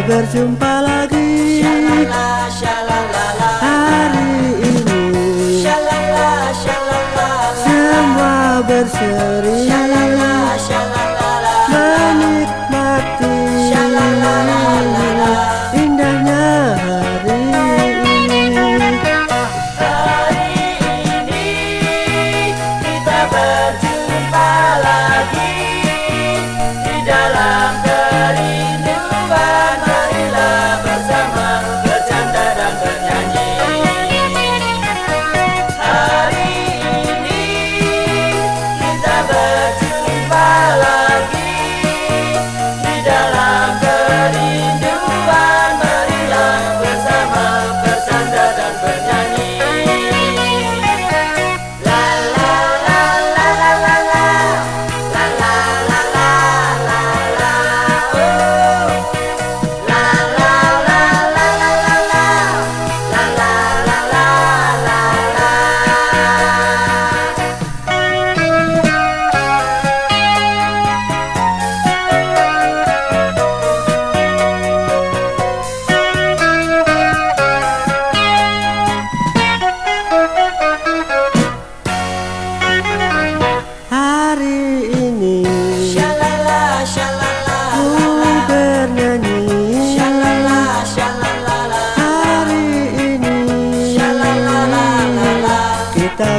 berjumpa lagi. Shalala, hari ini. Shalala, semua berseri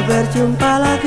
berjumpa lagi.